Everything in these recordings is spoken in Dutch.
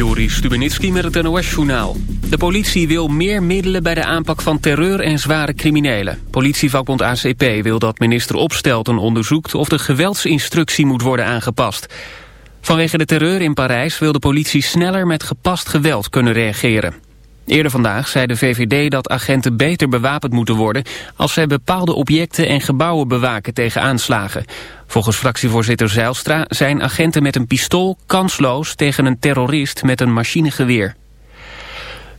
Joris Stubenitski met het NOS-journaal. De politie wil meer middelen bij de aanpak van terreur en zware criminelen. Politievakbond ACP wil dat minister Opstelten onderzoekt... of de geweldsinstructie moet worden aangepast. Vanwege de terreur in Parijs wil de politie sneller met gepast geweld kunnen reageren. Eerder vandaag zei de VVD dat agenten beter bewapend moeten worden... als zij bepaalde objecten en gebouwen bewaken tegen aanslagen. Volgens fractievoorzitter Zeilstra zijn agenten met een pistool kansloos... tegen een terrorist met een machinegeweer.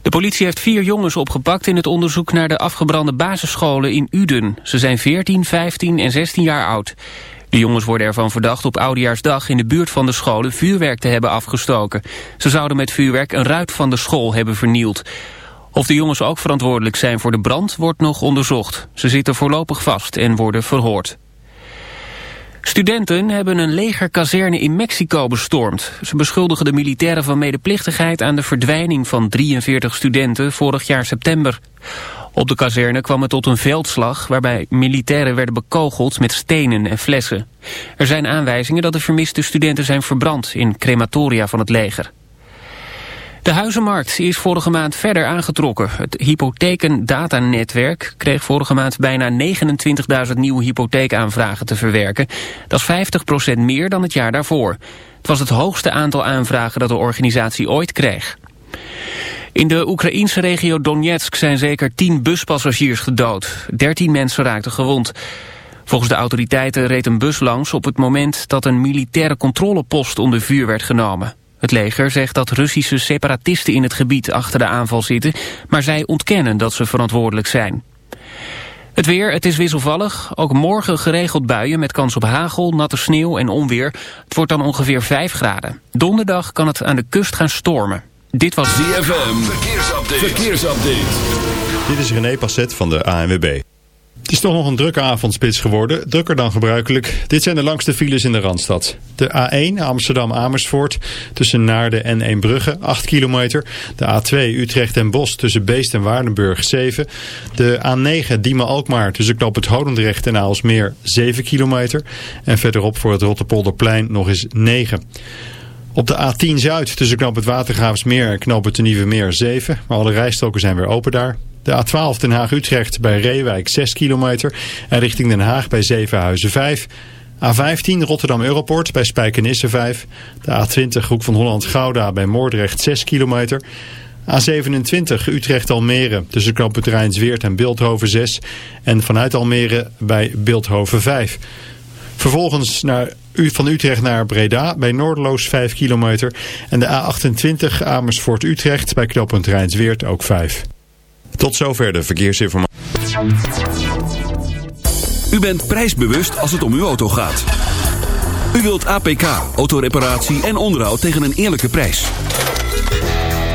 De politie heeft vier jongens opgepakt in het onderzoek naar de afgebrande basisscholen in Uden. Ze zijn 14, 15 en 16 jaar oud. De jongens worden ervan verdacht op Oudejaarsdag in de buurt van de scholen vuurwerk te hebben afgestoken. Ze zouden met vuurwerk een ruit van de school hebben vernield. Of de jongens ook verantwoordelijk zijn voor de brand wordt nog onderzocht. Ze zitten voorlopig vast en worden verhoord. Studenten hebben een legerkazerne in Mexico bestormd. Ze beschuldigen de militairen van medeplichtigheid aan de verdwijning van 43 studenten vorig jaar september. Op de kazerne kwam het tot een veldslag waarbij militairen werden bekogeld met stenen en flessen. Er zijn aanwijzingen dat de vermiste studenten zijn verbrand in crematoria van het leger. De huizenmarkt is vorige maand verder aangetrokken. Het hypothekendatanetwerk kreeg vorige maand bijna 29.000 nieuwe hypotheekaanvragen te verwerken. Dat is 50% meer dan het jaar daarvoor. Het was het hoogste aantal aanvragen dat de organisatie ooit kreeg. In de Oekraïense regio Donetsk zijn zeker 10 buspassagiers gedood. 13 mensen raakten gewond. Volgens de autoriteiten reed een bus langs op het moment dat een militaire controlepost onder vuur werd genomen. Het leger zegt dat Russische separatisten in het gebied achter de aanval zitten, maar zij ontkennen dat ze verantwoordelijk zijn. Het weer, het is wisselvallig. Ook morgen geregeld buien met kans op hagel, natte sneeuw en onweer. Het wordt dan ongeveer 5 graden. Donderdag kan het aan de kust gaan stormen. Dit was ZFM. Verkeersupdate. Verkeersupdate. Dit is René Passet van de ANWB. Het is toch nog een drukke avondspits geworden, drukker dan gebruikelijk. Dit zijn de langste files in de Randstad. De A1 Amsterdam-Amersfoort tussen Naarden en Eembrugge 8 kilometer. De A2 Utrecht en Bos tussen Beest en Waardenburg 7. De A9 Diemen-Alkmaar tussen Knop het Hodendrecht en Aalsmeer 7 kilometer. En verderop voor het Rotterpolderplein nog eens 9 op de A10 Zuid tussen knoop het Watergraafsmeer en knoop het Nieuwe Meer 7. Maar alle rijstroken zijn weer open daar. De A12 Den Haag-Utrecht bij Reewijk 6 kilometer. En richting Den Haag bij Zevenhuizen 5. A15 Rotterdam-Europort bij Spijkenisse 5. De A20 Hoek van Holland-Gouda bij Moordrecht 6 kilometer. A27 Utrecht-Almere tussen knoop het Rijnsweert en Beeldhoven 6. En vanuit Almere bij Beeldhoven 5. Vervolgens naar, van Utrecht naar Breda bij Noorderloos 5 kilometer. En de A28 Amersfoort-Utrecht bij knooppunt Rijnsweert ook 5. Tot zover de verkeersinformatie. U bent prijsbewust als het om uw auto gaat. U wilt APK, autoreparatie en onderhoud tegen een eerlijke prijs.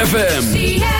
ZFM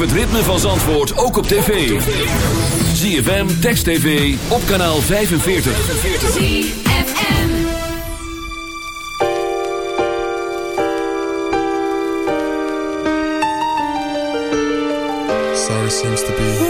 het ritme van Zandvoort ook op tv. ZFM, Text TV, op kanaal 45. Sorry seems to be...